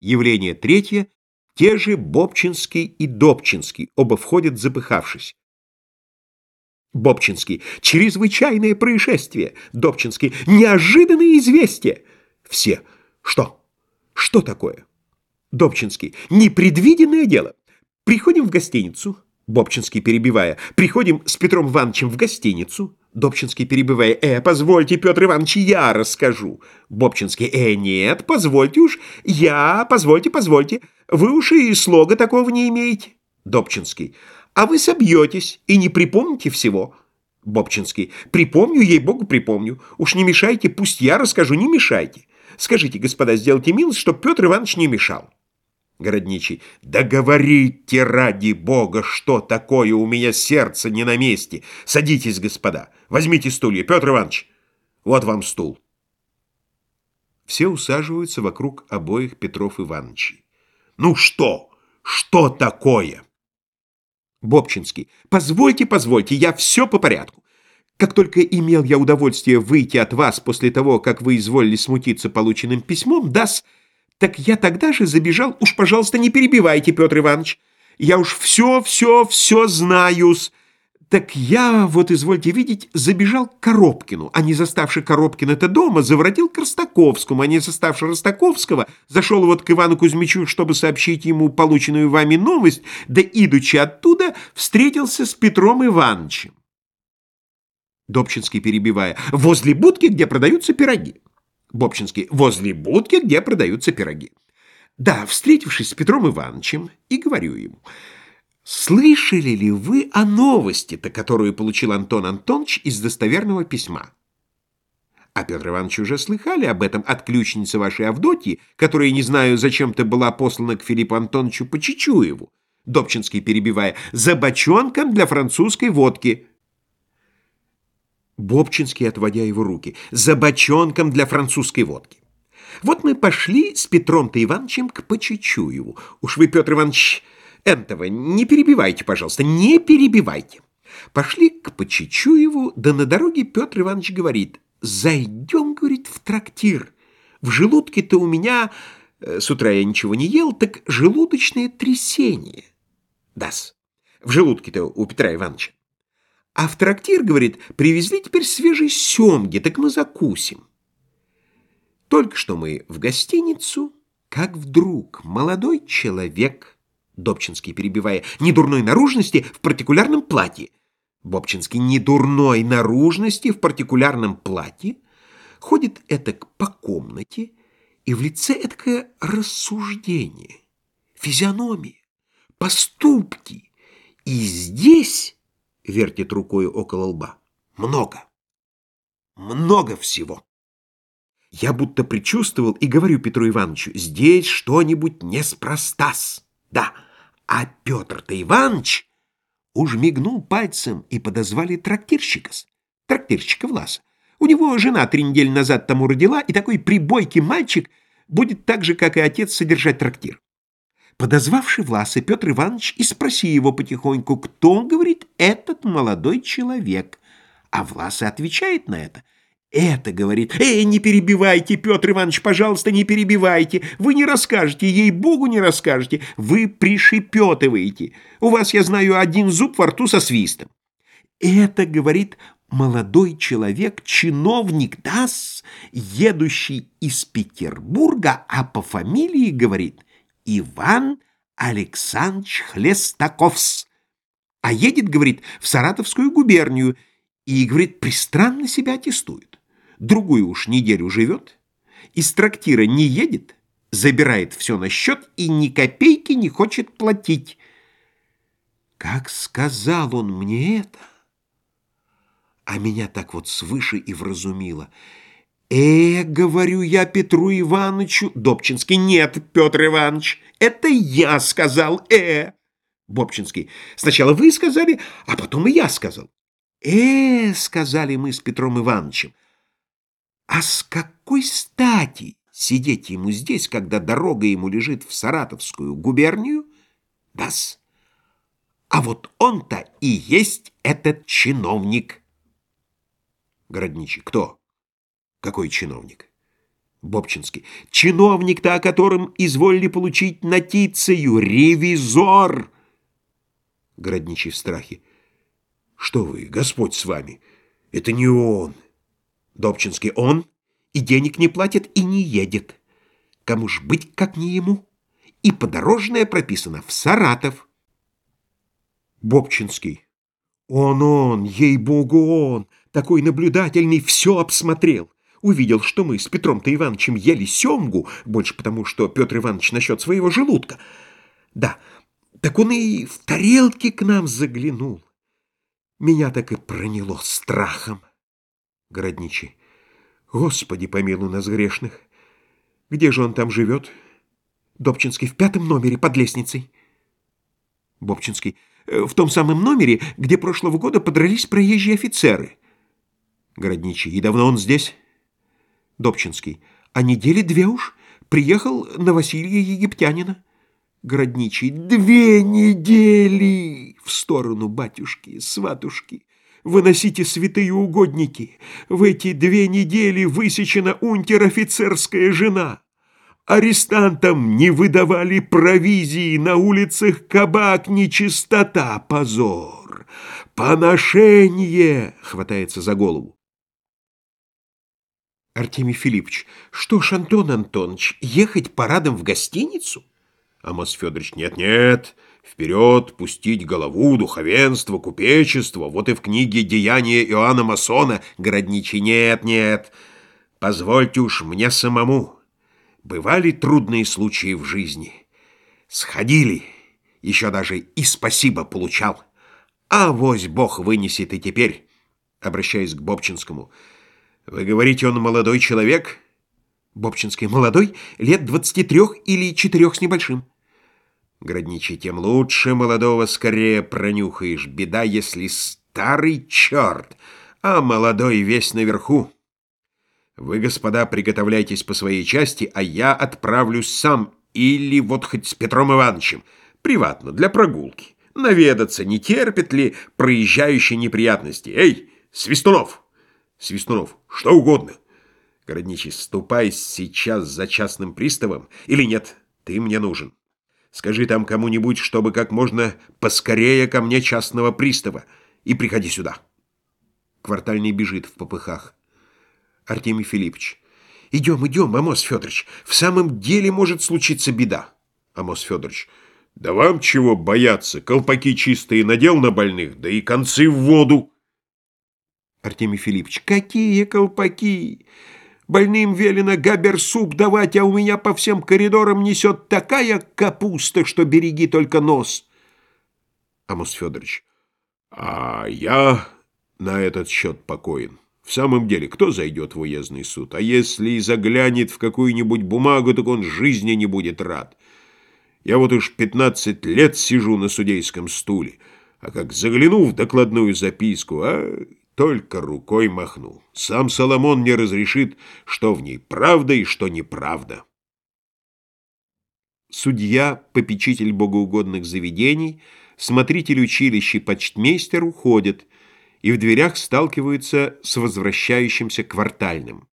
Явление третье. Те же Бобчинский и Добчинский, оба входят запыхавшись. Бобчинский. Чрезвычайное происшествие. Добчинский. Неожиданное известие. Все. Что? Что такое? Добчинский. Непредвиденное дело. Приходим в гостиницу. Бобчинский, перебивая. Приходим с Петром Ивановичем в гостиницу. Добчинский, перебивая. «Э, позвольте, Петр Иванович, я расскажу». Бобчинский. «Э, нет, позвольте уж. Я, позвольте, позвольте. Вы уж и слога такого не имеете». Добчинский. «А вы собьетесь и не припомните всего». Бобчинский. «Припомню, ей-богу, припомню. Уж не мешайте, пусть я расскажу, не мешайте. Скажите, господа, сделайте милость, чтоб Петр Иванович не мешал». Городничий. «Да говорите ради бога, что такое у меня сердце не на месте! Садитесь, господа, возьмите стулья, Петр Иванович, вот вам стул». Все усаживаются вокруг обоих Петров Ивановичей. «Ну что? Что такое?» Бобчинский. «Позвольте, позвольте, я все по порядку. Как только имел я удовольствие выйти от вас после того, как вы изволили смутиться полученным письмом, даст так я тогда же забежал, уж, пожалуйста, не перебивайте, Петр Иванович. Я уж все, все, все знаю-с. Так я, вот извольте видеть, забежал к Коробкину, а не заставший Коробкина-то дома, заворотил к Ростаковскому, а не заставший Ростаковского, зашел вот к Ивану Кузьмичу, чтобы сообщить ему полученную вами новость, да, идучи оттуда, встретился с Петром Ивановичем. Добчинский, перебивая, возле будки, где продаются пироги. Бобчинский, возле будки, где продаются пироги. Да, встретившись с Петром Ивановичем, и говорю ему, слышали ли вы о новости-то, которую получил Антон Антонович из достоверного письма? А Петр Иванович уже слыхали об этом от ключницы вашей Авдотьи, которая, не знаю, зачем-то была послана к Филиппу Антоновичу по Чичуеву, Добчинский перебивая, за бочонком для французской водки. Бобчинский, отводя его руки, за бочонком для французской водки. Вот мы пошли с Петром-то Ивановичем к Почечуеву. Уж вы, Петр Иванович, этого не перебивайте, пожалуйста, не перебивайте. Пошли к Почечуеву, да на дороге Петр Иванович говорит, зайдем, говорит, в трактир. В желудке-то у меня, э, с утра я ничего не ел, так желудочное трясение. Дас. В желудке-то у Петра Ивановича. А в трактир, говорит, привезли теперь свежие семги, так мы закусим. Только что мы в гостиницу, как вдруг молодой человек, Добчинский перебивая, недурной наружности в партикулярном платье, Бобчинский недурной наружности в партикулярном платье, ходит этак по комнате, и в лице этакое рассуждение, физиономия, поступки. И здесь вертит рукой около лба. Много. Много всего. Я будто предчувствовал и говорю Петру Ивановичу, здесь что-нибудь неспроста-с. Да, а Петр-то Иванович уж мигнул пальцем и подозвали трактирщика-с, трактирщика Власа. У него жена три недели назад тому родила, и такой прибойкий мальчик будет так же, как и отец, содержать трактир. Подозвавший Власа Петр Иванович и спроси его потихоньку, кто, говорит, этот молодой человек. А Власа отвечает на это. Это, говорит, «Эй, не перебивайте, Петр Иванович, пожалуйста, не перебивайте. Вы не расскажете, ей-богу не расскажете. Вы пришепетываете. У вас, я знаю, один зуб во рту со свистом». Это, говорит, молодой человек, чиновник, дас, едущий из Петербурга, а по фамилии, говорит, Иван Александрович Хлестаковс. А едет, говорит, в Саратовскую губернию и, говорит, пристранно себя аттестует. Другую уж неделю живет, из трактира не едет, забирает все на счет и ни копейки не хочет платить. Как сказал он мне это, а меня так вот свыше и вразумило — «Э, — говорю я Петру Ивановичу, Добчинский, нет, Петр Иванович, это я сказал, э. Бобчинский, сначала вы сказали, а потом и я сказал. Э, — сказали мы с Петром Ивановичем, а с какой стати сидеть ему здесь, когда дорога ему лежит в Саратовскую губернию? Дас. А вот он-то и есть этот чиновник. Городничий, кто? Какой чиновник? Бобчинский. Чиновник-то, о котором изволили получить нотицию, ревизор. Городничий в страхе. Что вы, Господь с вами, это не он. Добчинский. Он и денег не платит, и не едет. Кому ж быть, как не ему? И подорожное прописано в Саратов. Бобчинский. Он, он, ей-богу, он, такой наблюдательный, все обсмотрел. Увидел, что мы с Петром-то Ивановичем ели семгу, больше потому, что Петр Иванович насчет своего желудка. Да, так он и в тарелке к нам заглянул. Меня так и проняло страхом. Городничий. Господи, помилуй нас грешных. Где же он там живет? Добчинский в пятом номере под лестницей. Бобчинский. «Э, в том самом номере, где прошлого года подрались проезжие офицеры. Городничий. И давно он здесь? Добчинский. А недели две уж. Приехал на Василия Египтянина. Городничий. Две недели! В сторону батюшки, сватушки. Выносите святые угодники. В эти две недели высечена унтер-офицерская жена. Арестантам не выдавали провизии, на улицах кабак, нечистота, позор. Поношение! Хватается за голову. Артемий Филиппович, что ж, Антон Антонович, ехать парадом в гостиницу? Амос Федорович, нет-нет, вперед пустить голову, духовенство, купечество. Вот и в книге «Деяния Иоанна Масона» городничий нет-нет. Позвольте уж мне самому. Бывали трудные случаи в жизни. Сходили, еще даже и спасибо получал. А вось Бог вынесет и теперь, обращаясь к Бобчинскому — вы говорите, он молодой человек? Бобчинский молодой, лет двадцати трех или четырех с небольшим. Городничий, тем лучше молодого скорее пронюхаешь. Беда, если старый черт, а молодой весь наверху. Вы, господа, приготовляйтесь по своей части, а я отправлюсь сам или вот хоть с Петром Ивановичем, приватно, для прогулки. Наведаться, не терпит ли проезжающие неприятности. Эй, Свистунов! Свистунов, что угодно. Городничий, ступай сейчас за частным приставом или нет, ты мне нужен. Скажи там кому-нибудь, чтобы как можно поскорее ко мне частного пристава, и приходи сюда. Квартальный бежит в попыхах. Артемий Филиппович. Идем, идем, Амос Федорович. В самом деле может случиться беда. Амос Федорович. Да вам чего бояться? Колпаки чистые надел на больных, да и концы в воду. Артемий Филиппович, какие колпаки! Больным велено габер-суп давать, а у меня по всем коридорам несет такая капуста, что береги только нос. Амос Федорович, а я на этот счет покоен. В самом деле, кто зайдет в уездный суд? А если и заглянет в какую-нибудь бумагу, так он жизни не будет рад. Я вот уж пятнадцать лет сижу на судейском стуле, а как загляну в докладную записку, а только рукой махнул. Сам Соломон не разрешит, что в ней правда и что неправда. Судья, попечитель богоугодных заведений, смотритель училища и почтмейстер уходят и в дверях сталкиваются с возвращающимся квартальным.